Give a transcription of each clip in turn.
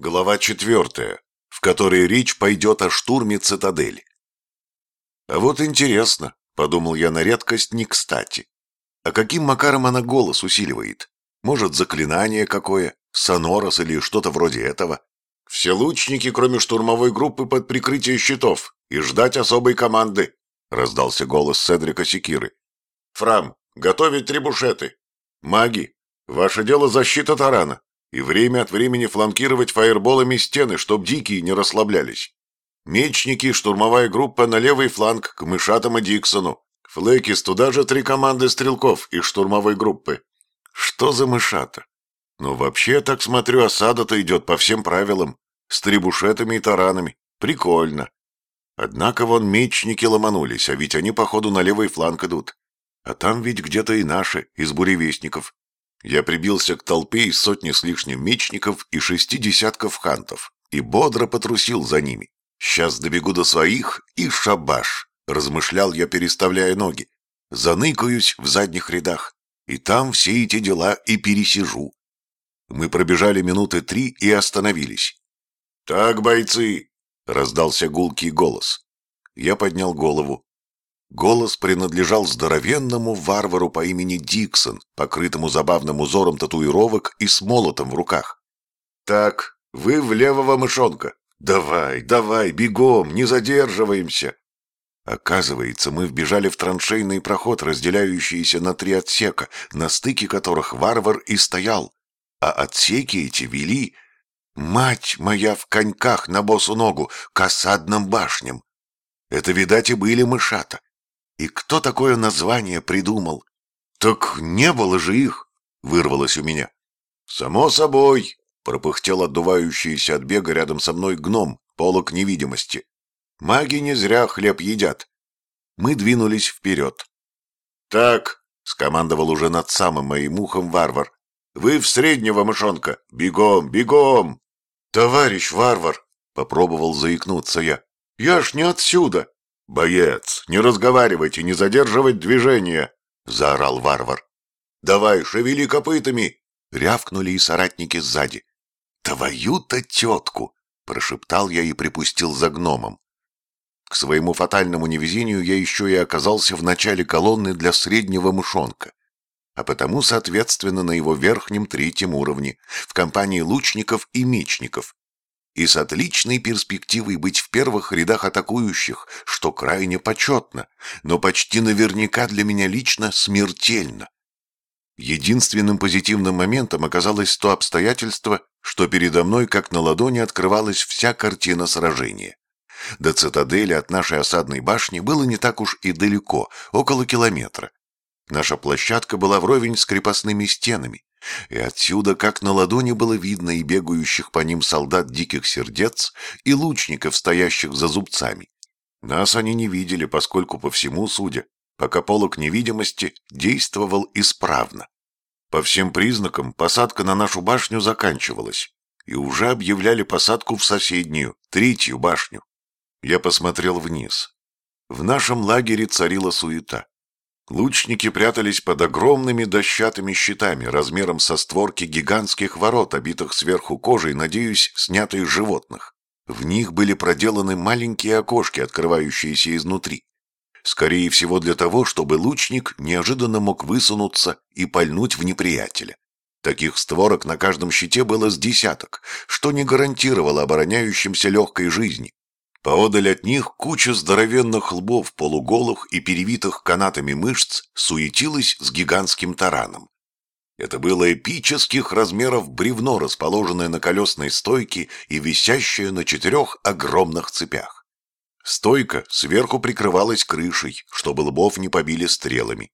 Глава четвертая, в которой речь пойдет о штурме цитадели. А вот интересно, подумал я на редкость не кстати. А каким макаром она голос усиливает? Может, заклинание какое, сонорос или что-то вроде этого? Все лучники, кроме штурмовой группы, под прикрытие щитов и ждать особой команды, раздался голос Седрика Секиры. Фрам, готовить трибушеты. Маги, ваше дело защита тарана и время от времени фланкировать фаерболами стены, чтоб дикие не расслаблялись. Мечники, штурмовая группа на левый фланг к Мышатам и Диксону. Флекис, туда же три команды стрелков из штурмовой группы. Что за Мышата? Ну, вообще, так смотрю, осада-то идет по всем правилам. С трибушетами и таранами. Прикольно. Однако вон мечники ломанулись, а ведь они, походу, на левый фланг идут. А там ведь где-то и наши, из буревестников. Я прибился к толпе из сотни с лишним мечников и шести десятков хантов и бодро потрусил за ними. «Сейчас добегу до своих и шабаш», — размышлял я, переставляя ноги. «Заныкаюсь в задних рядах, и там все эти дела и пересижу». Мы пробежали минуты три и остановились. «Так, бойцы!» — раздался гулкий голос. Я поднял голову. Голос принадлежал здоровенному варвару по имени Диксон, покрытому забавным узором татуировок и с молотом в руках. «Так, вы в левого мышонка. Давай, давай, бегом, не задерживаемся!» Оказывается, мы вбежали в траншейный проход, разделяющийся на три отсека, на стыке которых варвар и стоял. А отсеки эти вели... Мать моя в коньках на босу ногу, к осадным башням. Это, видать, и были мышата. И кто такое название придумал? Так не было же их, вырвалось у меня. Само собой, пропыхтел отдувающийся от бега рядом со мной гном, полок невидимости. Маги не зря хлеб едят. Мы двинулись вперед. Так, скомандовал уже над самым моим ухом варвар. Вы в среднего мышонка. Бегом, бегом. Товарищ варвар, попробовал заикнуться я. Я ж не отсюда. «Боец, не разговаривайте, не задерживать движение!» — заорал варвар. «Давай, шевели копытами!» — рявкнули и соратники сзади. «Твою-то тетку!» — прошептал я и припустил за гномом. К своему фатальному невезению я еще и оказался в начале колонны для среднего мышонка, а потому, соответственно, на его верхнем третьем уровне, в компании лучников и мечников, и с отличной перспективой быть в первых рядах атакующих, что крайне почетно, но почти наверняка для меня лично смертельно. Единственным позитивным моментом оказалось то обстоятельство, что передо мной как на ладони открывалась вся картина сражения. До цитадели от нашей осадной башни было не так уж и далеко, около километра. Наша площадка была вровень с крепостными стенами, и отсюда, как на ладони, было видно и бегающих по ним солдат диких сердец, и лучников, стоящих за зубцами. Нас они не видели, поскольку, по всему судя, пока полок невидимости действовал исправно. По всем признакам, посадка на нашу башню заканчивалась, и уже объявляли посадку в соседнюю, третью башню. Я посмотрел вниз. В нашем лагере царила суета. Лучники прятались под огромными дощатыми щитами размером со створки гигантских ворот, обитых сверху кожей, надеюсь, снятой из животных. В них были проделаны маленькие окошки, открывающиеся изнутри. Скорее всего для того, чтобы лучник неожиданно мог высунуться и пальнуть в неприятеля. Таких створок на каждом щите было с десяток, что не гарантировало обороняющимся легкой жизни. Поодаль от них куча здоровенных лбов, полуголых и перевитых канатами мышц, суетилась с гигантским тараном. Это было эпических размеров бревно, расположенное на колесной стойке и висящее на четырех огромных цепях. Стойка сверху прикрывалась крышей, чтобы лбов не побили стрелами.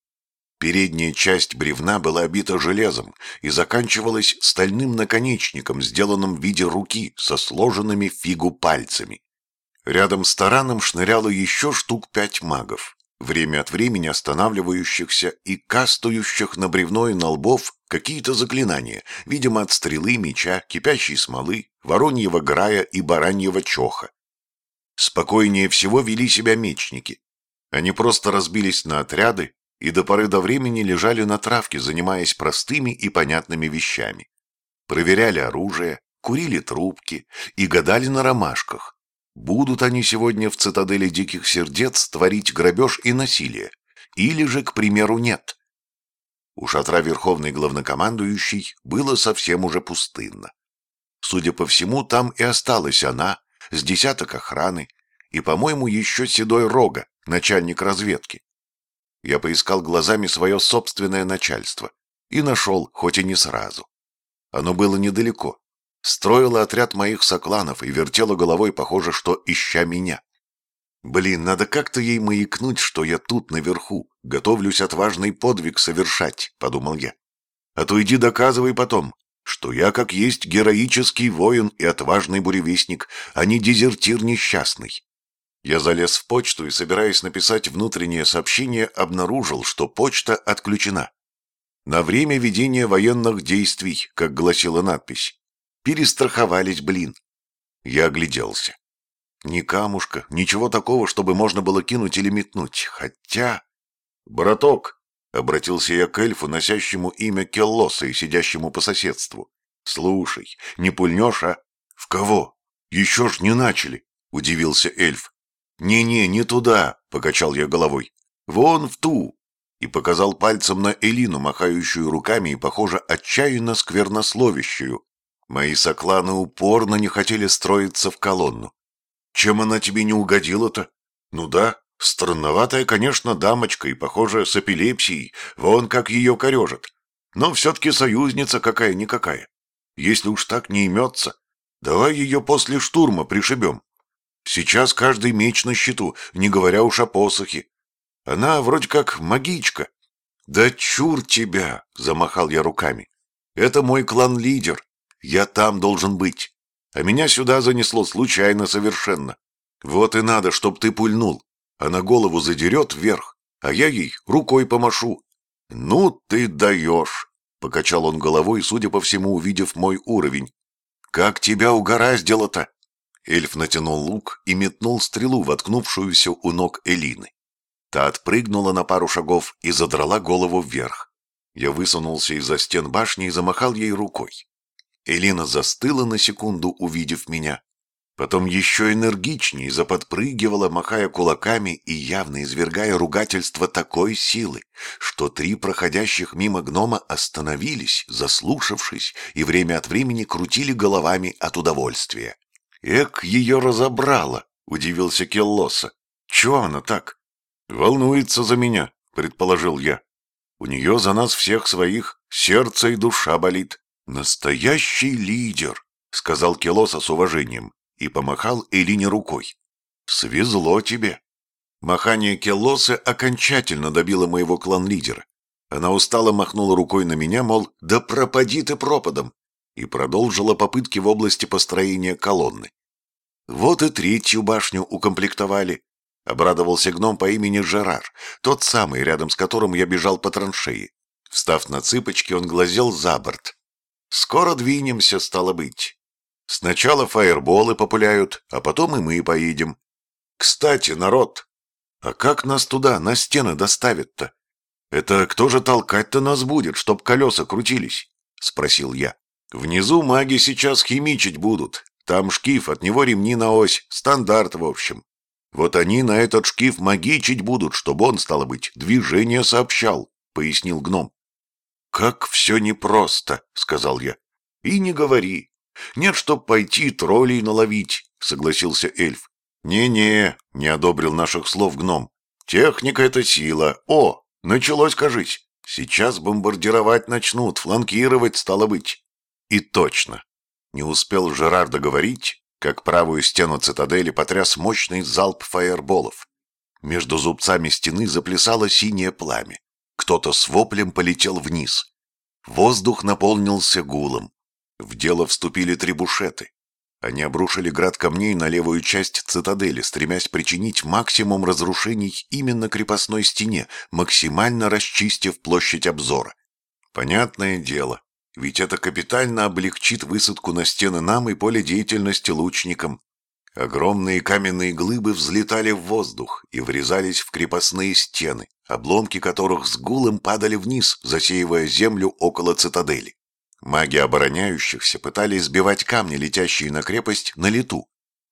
Передняя часть бревна была обита железом и заканчивалась стальным наконечником, сделанным в виде руки со сложенными фигу пальцами. Рядом с тараном шныряло еще штук пять магов, время от времени останавливающихся и кастующих на бревно и на лбов какие-то заклинания, видимо, от стрелы, меча, кипящей смолы, вороньего грая и бараньего чоха. Спокойнее всего вели себя мечники. Они просто разбились на отряды и до поры до времени лежали на травке, занимаясь простыми и понятными вещами. Проверяли оружие, курили трубки и гадали на ромашках. Будут они сегодня в цитадели Диких Сердец творить грабеж и насилие, или же, к примеру, нет. У шатра Верховный Главнокомандующий было совсем уже пустынно. Судя по всему, там и осталась она, с десяток охраны, и, по-моему, еще седой рога, начальник разведки. Я поискал глазами свое собственное начальство и нашел, хоть и не сразу. Оно было недалеко. Строило отряд моих сокланов и вертело головой, похоже, что ища меня. Блин, надо как-то ей маякнуть, что я тут, наверху, готовлюсь отважный подвиг совершать, подумал я. А то иди доказывай потом, что я как есть героический воин и отважный буревестник, а не дезертир несчастный. Я залез в почту и, собираясь написать внутреннее сообщение, обнаружил, что почта отключена. На время ведения военных действий, как гласила надпись. Перестраховались, блин. Я огляделся. Ни камушка, ничего такого, чтобы можно было кинуть или метнуть. Хотя... «Браток!» — обратился я к эльфу, носящему имя Келлоса и сидящему по соседству. «Слушай, не пульнешь, а?» «В кого? Еще ж не начали!» — удивился эльф. «Не-не, не туда!» — покачал я головой. «Вон в ту!» И показал пальцем на Элину, махающую руками и, похоже, отчаянно сквернословящую. Мои сокланы упорно не хотели строиться в колонну. Чем она тебе не угодила-то? Ну да, странноватая, конечно, дамочка и, похоже, с эпилепсией, вон как ее корежит. Но все-таки союзница какая-никакая. Если уж так не имется, давай ее после штурма пришибем. Сейчас каждый меч на счету, не говоря уж о посохе. Она вроде как магичка. Да чур тебя, замахал я руками. Это мой клан-лидер. Я там должен быть. А меня сюда занесло случайно совершенно. Вот и надо, чтоб ты пульнул. Она голову задерет вверх, а я ей рукой помашу. Ну ты даешь, покачал он головой, судя по всему, увидев мой уровень. Как тебя угораздило-то? Эльф натянул лук и метнул стрелу, воткнувшуюся у ног Элины. Та отпрыгнула на пару шагов и задрала голову вверх. Я высунулся из-за стен башни и замахал ей рукой. Элина застыла на секунду, увидев меня. Потом еще энергичнее заподпрыгивала, махая кулаками и явно извергая ругательство такой силы, что три проходящих мимо гнома остановились, заслушавшись, и время от времени крутили головами от удовольствия. «Эк, ее разобрала!» — удивился Келлоса. «Чего она так?» «Волнуется за меня», — предположил я. «У нее за нас всех своих сердце и душа болит». «Настоящий лидер», — сказал Келоса с уважением и помахал Элине рукой. «Свезло тебе». Махание Келосы окончательно добило моего клан-лидера. Она устало махнула рукой на меня, мол, да пропади ты пропадом, и продолжила попытки в области построения колонны. Вот и третью башню укомплектовали. Обрадовался гном по имени Жерар, тот самый, рядом с которым я бежал по траншеи. Встав на цыпочки, он глазел за борт, Скоро двинемся, стало быть. Сначала фаерболы популяют, а потом и мы поедем. Кстати, народ, а как нас туда, на стены доставят-то? Это кто же толкать-то нас будет, чтоб колеса крутились? Спросил я. Внизу маги сейчас химичить будут. Там шкив, от него ремни на ось, стандарт в общем. Вот они на этот шкив магичить будут, чтобы он, стало быть, движение сообщал, пояснил гном. «Как все непросто», — сказал я. «И не говори. Нет, чтоб пойти троллей наловить», — согласился эльф. «Не-не», — не одобрил наших слов гном. «Техника — это сила. О, началось, кажись. Сейчас бомбардировать начнут, фланкировать, стало быть». И точно. Не успел Жерар договорить, как правую стену цитадели потряс мощный залп фаерболов. Между зубцами стены заплясало синее пламя. Кто-то с воплем полетел вниз. Воздух наполнился гулом. В дело вступили трибушеты. Они обрушили град камней на левую часть цитадели, стремясь причинить максимум разрушений именно крепостной стене, максимально расчистив площадь обзора. Понятное дело, ведь это капитально облегчит высадку на стены нам и поле деятельности лучникам. Огромные каменные глыбы взлетали в воздух и врезались в крепостные стены, обломки которых с гулом падали вниз, засеивая землю около цитадели. Маги обороняющихся пытались сбивать камни, летящие на крепость, на лету,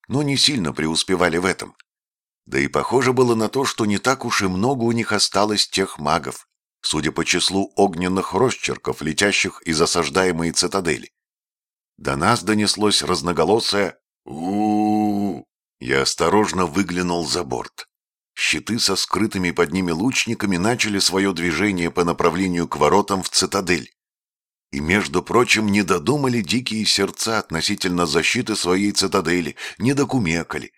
но не сильно преуспевали в этом. Да и похоже было на то, что не так уж и много у них осталось тех магов, судя по числу огненных росчерков, летящих из осаждаемой цитадели. До нас донеслось разноголосое у, Я осторожно выглянул за борт. Щиты со скрытыми под ними лучниками начали свое движение по направлению к воротам в цитадель. И, между прочим, не додумали дикие сердца относительно защиты своей цитадели, не докумекали.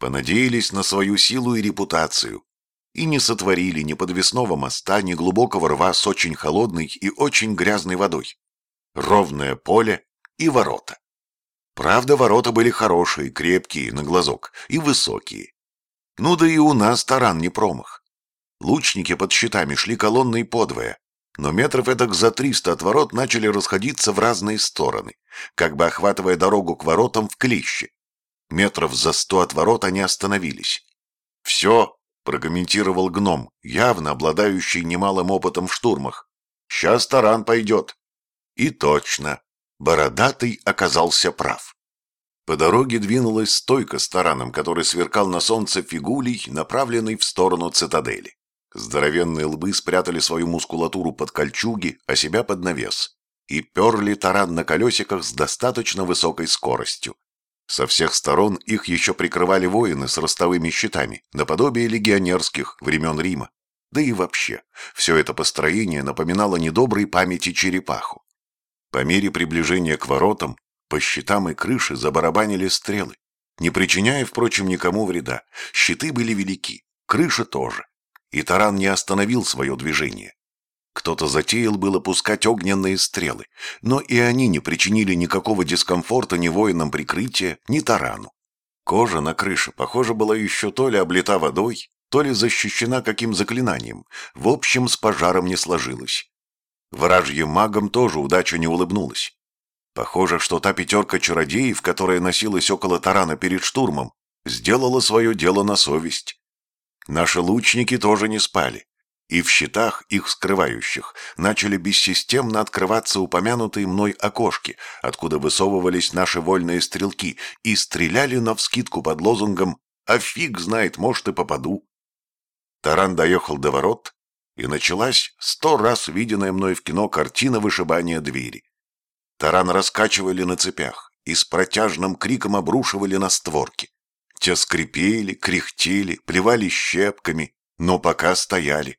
Понадеялись на свою силу и репутацию. И не сотворили ни подвесного моста, ни глубокого рва с очень холодной и очень грязной водой. Ровное поле и ворота. Правда, ворота были хорошие, крепкие, на глазок, и высокие. Ну да и у нас таран не промах. Лучники под щитами шли колонной подвое, но метров эдак за триста от ворот начали расходиться в разные стороны, как бы охватывая дорогу к воротам в клище. Метров за сто от ворот они остановились. «Все», — прокомментировал гном, явно обладающий немалым опытом в штурмах. «Сейчас таран пойдет». И точно, Бородатый оказался прав. По дороге двинулась стойка с тараном, который сверкал на солнце фигулей, направленный в сторону цитадели. Здоровенные лбы спрятали свою мускулатуру под кольчуги, а себя под навес. И перли таран на колесиках с достаточно высокой скоростью. Со всех сторон их еще прикрывали воины с ростовыми щитами, наподобие легионерских времен Рима. Да и вообще, все это построение напоминало недоброй памяти черепаху. По мере приближения к воротам, по щитам и крыше забарабанили стрелы, не причиняя, впрочем, никому вреда. Щиты были велики, крыша тоже и таран не остановил свое движение. Кто-то затеял было пускать огненные стрелы, но и они не причинили никакого дискомфорта ни воинам прикрытия, ни тарану. Кожа на крыше, похоже, была еще то ли облита водой, то ли защищена каким заклинанием. В общем, с пожаром не сложилось. Вражьим магам тоже удача не улыбнулась. Похоже, что та пятерка чародеев, которая носилась около тарана перед штурмом, сделала свое дело на совесть. Наши лучники тоже не спали, и в щитах, их скрывающих, начали бессистемно открываться упомянутые мной окошки, откуда высовывались наши вольные стрелки, и стреляли навскидку под лозунгом «А фиг знает, может, и попаду». Таран доехал до ворот, и началась сто раз виденная мной в кино картина вышибания двери. Таран раскачивали на цепях и с протяжным криком обрушивали на створки. Те скрипели, кряхтели, плевали щепками, но пока стояли.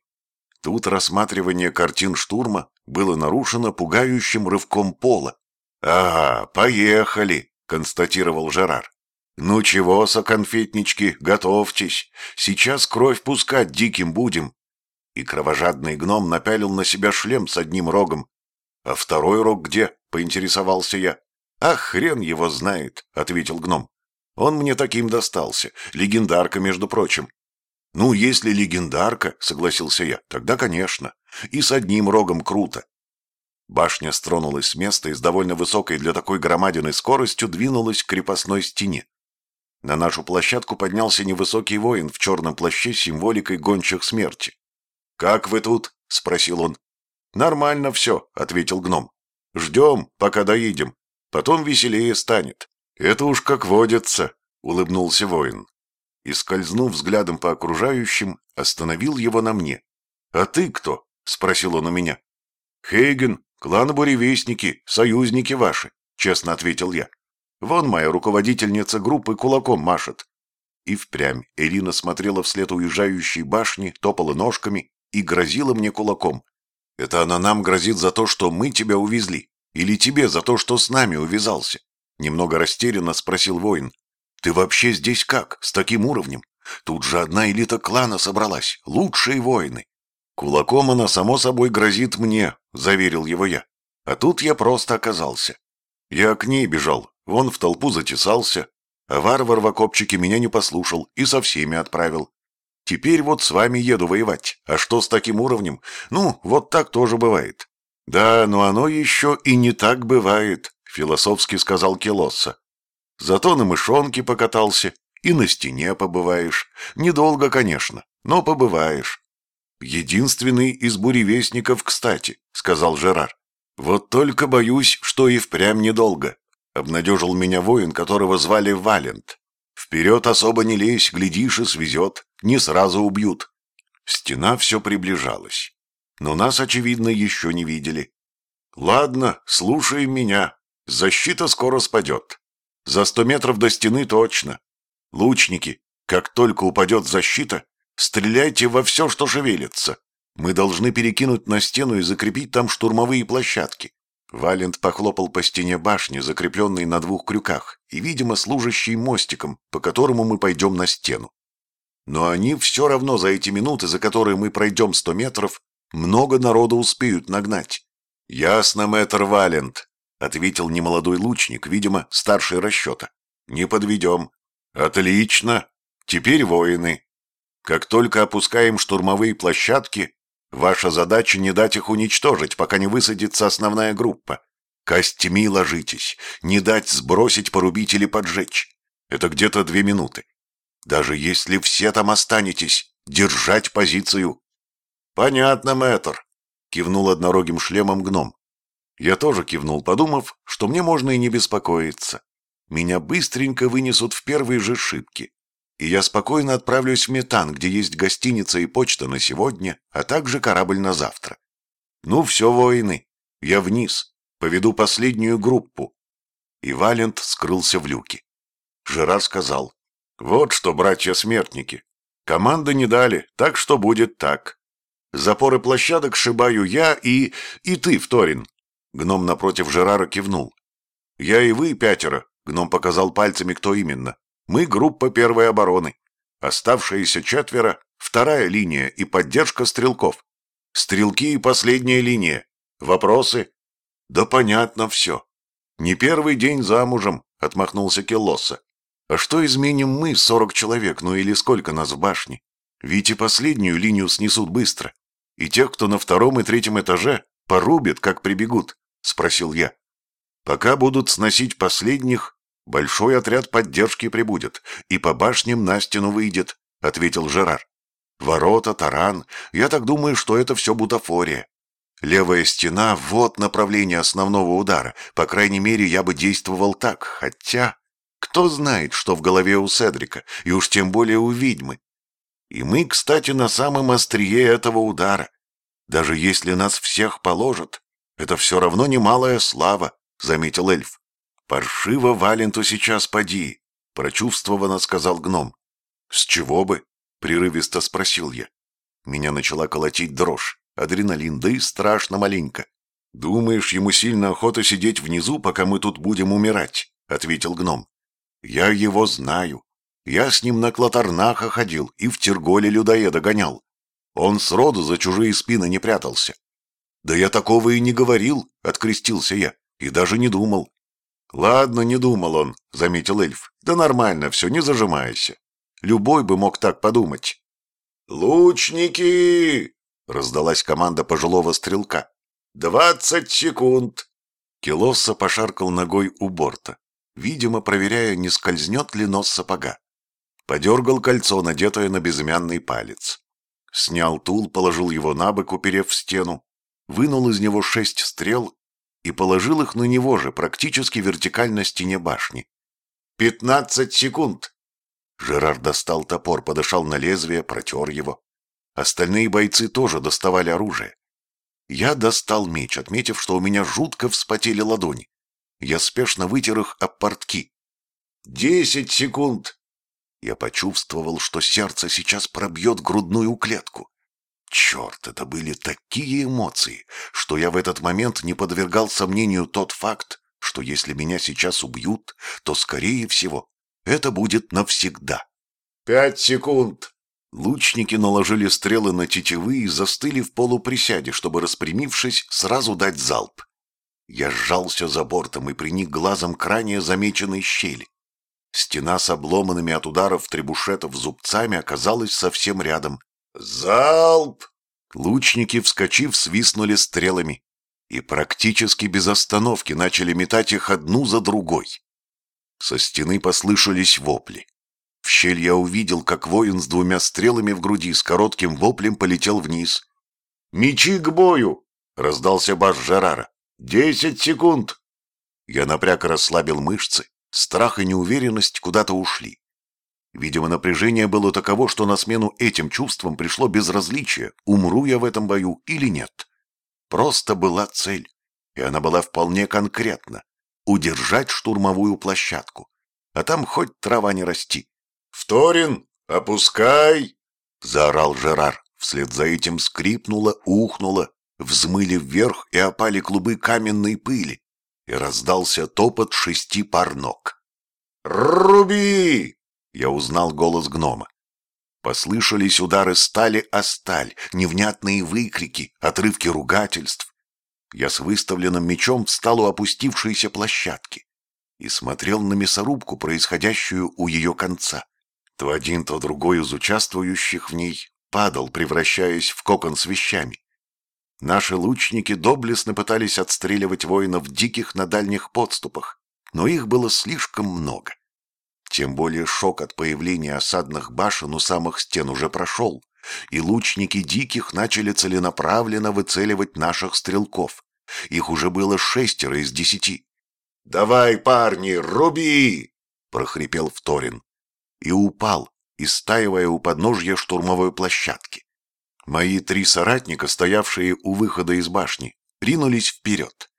Тут рассматривание картин штурма было нарушено пугающим рывком пола. «Ага, поехали», — констатировал Жерар. «Ну чего, соконфетнички, готовьтесь. Сейчас кровь пускать диким будем». И кровожадный гном напялил на себя шлем с одним рогом. «А второй рог где?» — поинтересовался я. «А хрен его знает», — ответил гном. Он мне таким достался. Легендарка, между прочим. Ну, если легендарка, согласился я, тогда, конечно. И с одним рогом круто. Башня стронулась с места и с довольно высокой для такой громадиной скоростью двинулась к крепостной стене. На нашу площадку поднялся невысокий воин в черном плаще с символикой гончих смерти. «Как вы тут?» — спросил он. «Нормально все», — ответил гном. «Ждем, пока доедем. Потом веселее станет». «Это уж как водится», — улыбнулся воин. И, скользнув взглядом по окружающим, остановил его на мне. «А ты кто?» — спросил он у меня. «Хейген, клан Буревестники, союзники ваши», — честно ответил я. «Вон моя руководительница группы кулаком машет». И впрямь Ирина смотрела вслед уезжающей башни, топала ножками и грозила мне кулаком. «Это она нам грозит за то, что мы тебя увезли? Или тебе за то, что с нами увязался?» Немного растерянно спросил воин. «Ты вообще здесь как, с таким уровнем? Тут же одна элита клана собралась, лучшие воины». «Кулаком она, само собой, грозит мне», — заверил его я. «А тут я просто оказался. Я к ней бежал, вон в толпу затесался, а варвар в окопчике меня не послушал и со всеми отправил. Теперь вот с вами еду воевать. А что с таким уровнем? Ну, вот так тоже бывает. Да, но оно еще и не так бывает философски сказал Келосса. Зато на мышонке покатался и на стене побываешь. Недолго, конечно, но побываешь. Единственный из буревестников, кстати, сказал Жерар. Вот только боюсь, что и впрямь недолго, обнадежил меня воин, которого звали Валент. Вперед особо не лезь, глядишь и свезет, не сразу убьют. Стена все приближалась, но нас, очевидно, еще не видели. Ладно, слушаем меня, защита скоро спадет. За сто метров до стены точно. Лучники, как только упадет защита, стреляйте во все, что шевелится. Мы должны перекинуть на стену и закрепить там штурмовые площадки. Валент похлопал по стене башни, закрепленной на двух крюках, и, видимо, служащей мостиком, по которому мы пойдем на стену. Но они все равно за эти минуты, за которые мы пройдем сто метров, много народу успеют нагнать. «Ясно, мэтр Валент», — ответил немолодой лучник, видимо, старший расчета. «Не подведем». «Отлично. Теперь воины. Как только опускаем штурмовые площадки, Ваша задача не дать их уничтожить, пока не высадится основная группа. Костями ложитесь, не дать сбросить, порубить или поджечь. Это где-то две минуты. Даже если все там останетесь, держать позицию. Понятно, мэтр, кивнул однорогим шлемом гном. Я тоже кивнул, подумав, что мне можно и не беспокоиться. Меня быстренько вынесут в первые же шибки и я спокойно отправлюсь в Метан, где есть гостиница и почта на сегодня, а также корабль на завтра. Ну все, воины, я вниз, поведу последнюю группу. И Валент скрылся в люке. Жерар сказал, вот что, братья-смертники, команды не дали, так что будет так. Запоры площадок шибаю я и... и ты, Вторин. Гном напротив Жерара кивнул. Я и вы, пятеро, гном показал пальцами, кто именно. Мы группа первой обороны. Оставшиеся четверо – вторая линия и поддержка стрелков. Стрелки и последняя линия. Вопросы? Да понятно все. Не первый день замужем, отмахнулся Келлоса. А что изменим мы, сорок человек, ну или сколько нас в башне? Ведь и последнюю линию снесут быстро. И тех, кто на втором и третьем этаже, порубят, как прибегут, спросил я. Пока будут сносить последних, «Большой отряд поддержки прибудет, и по башням на стену выйдет», — ответил Жерар. «Ворота, таран. Я так думаю, что это все бутафория. Левая стена — вот направление основного удара. По крайней мере, я бы действовал так, хотя... Кто знает, что в голове у Седрика, и уж тем более у ведьмы. И мы, кстати, на самом острие этого удара. Даже если нас всех положат, это все равно немалая слава», — заметил эльф. «Паршиво Валенту сейчас поди», — прочувствованно сказал гном. «С чего бы?» — прерывисто спросил я. Меня начала колотить дрожь, адреналин, да и страшно маленько. «Думаешь, ему сильно охота сидеть внизу, пока мы тут будем умирать?» — ответил гном. «Я его знаю. Я с ним на Клотарнаха ходил и в Терголе людоеда гонял. Он сроду за чужие спины не прятался». «Да я такого и не говорил», — открестился я, — «и даже не думал. «Ладно, не думал он», — заметил эльф. «Да нормально все, не зажимайся. Любой бы мог так подумать». «Лучники!» — раздалась команда пожилого стрелка. «Двадцать секунд!» Келосса пошаркал ногой у борта, видимо, проверяя, не скользнет ли нос сапога. Подергал кольцо, надетое на безымянный палец. Снял тул, положил его на бок, уперев в стену, вынул из него шесть стрел и положил их на него же, практически вертикально стене башни. «Пятнадцать секунд!» Жерар достал топор, подышал на лезвие, протер его. Остальные бойцы тоже доставали оружие. Я достал меч, отметив, что у меня жутко вспотели ладони. Я спешно вытер их об портки. «Десять секунд!» Я почувствовал, что сердце сейчас пробьет грудную клетку. Черт, это были такие эмоции, что я в этот момент не подвергал сомнению тот факт, что если меня сейчас убьют, то, скорее всего, это будет навсегда. «Пять секунд!» Лучники наложили стрелы на тетивы и застыли в полуприсяде, чтобы, распрямившись, сразу дать залп. Я сжался за бортом и приник глазом к ранее замеченной щели. Стена с обломанными от ударов требушетов зубцами оказалась совсем рядом, «Залп!» Лучники, вскочив, свистнули стрелами и практически без остановки начали метать их одну за другой. Со стены послышались вопли. В щель я увидел, как воин с двумя стрелами в груди с коротким воплем полетел вниз. «Мечи к бою!» — раздался баш Жерара. Десять секунд!» Я напряг расслабил мышцы. Страх и неуверенность куда-то ушли. Видимо, напряжение было таково, что на смену этим чувствам пришло безразличие, умру я в этом бою или нет. Просто была цель, и она была вполне конкретна — удержать штурмовую площадку. А там хоть трава не расти. «Вторин, опускай!» — заорал Жерар. Вслед за этим скрипнуло, ухнуло, взмыли вверх и опали клубы каменной пыли, и раздался топот шести пар ног. «Руби!» — я узнал голос гнома. Послышались удары стали о сталь, невнятные выкрики, отрывки ругательств. Я с выставленным мечом встал у опустившейся площадки и смотрел на мясорубку, происходящую у ее конца. То один, то другой из участвующих в ней падал, превращаясь в кокон с вещами. Наши лучники доблестно пытались отстреливать воинов диких на дальних подступах, но их было слишком много. Тем более шок от появления осадных башен у самых стен уже прошел, и лучники диких начали целенаправленно выцеливать наших стрелков. Их уже было шестеро из десяти. «Давай, парни, руби!» — прохрипел Вторин. И упал, истаивая у подножья штурмовой площадки. Мои три соратника, стоявшие у выхода из башни, ринулись вперед.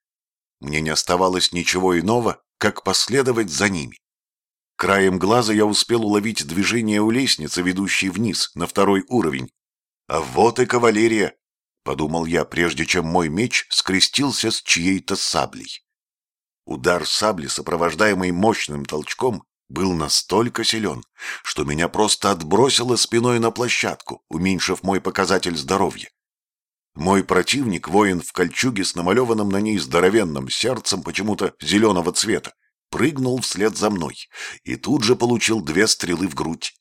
Мне не оставалось ничего иного, как последовать за ними. Краем глаза я успел уловить движение у лестницы, ведущей вниз, на второй уровень. «А вот и кавалерия!» — подумал я, прежде чем мой меч скрестился с чьей-то саблей. Удар сабли, сопровождаемый мощным толчком, был настолько силен, что меня просто отбросило спиной на площадку, уменьшив мой показатель здоровья. Мой противник, воин в кольчуге с намалеванным на ней здоровенным сердцем почему-то зеленого цвета, прыгнул вслед за мной и тут же получил две стрелы в грудь.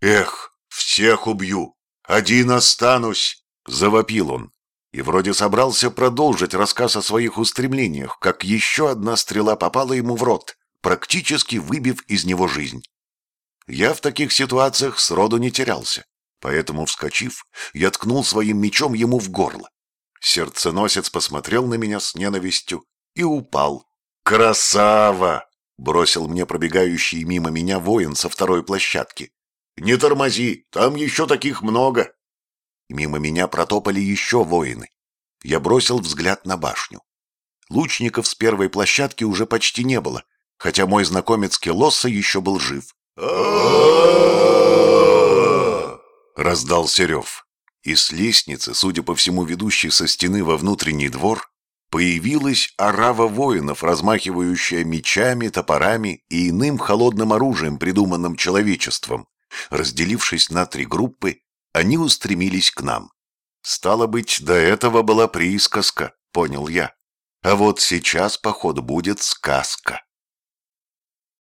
«Эх, всех убью! Один останусь!» — завопил он. И вроде собрался продолжить рассказ о своих устремлениях, как еще одна стрела попала ему в рот, практически выбив из него жизнь. Я в таких ситуациях сроду не терялся, поэтому, вскочив, я ткнул своим мечом ему в горло. Сердценосец посмотрел на меня с ненавистью и упал. «Красава!» Бросил мне пробегающий мимо меня воин со второй площадки. «Не тормози, там еще таких много!» Мимо меня протопали еще воины. Я бросил взгляд на башню. Лучников с первой площадки уже почти не было, хотя мой знакомец Келосса еще был жив. Раздался рев. И с лестницы, судя по всему ведущей со стены во внутренний двор, Появилась орава воинов, размахивающая мечами, топорами и иным холодным оружием, придуманным человечеством. Разделившись на три группы, они устремились к нам. Стало быть, до этого была присказка, понял я. А вот сейчас, поход, будет сказка.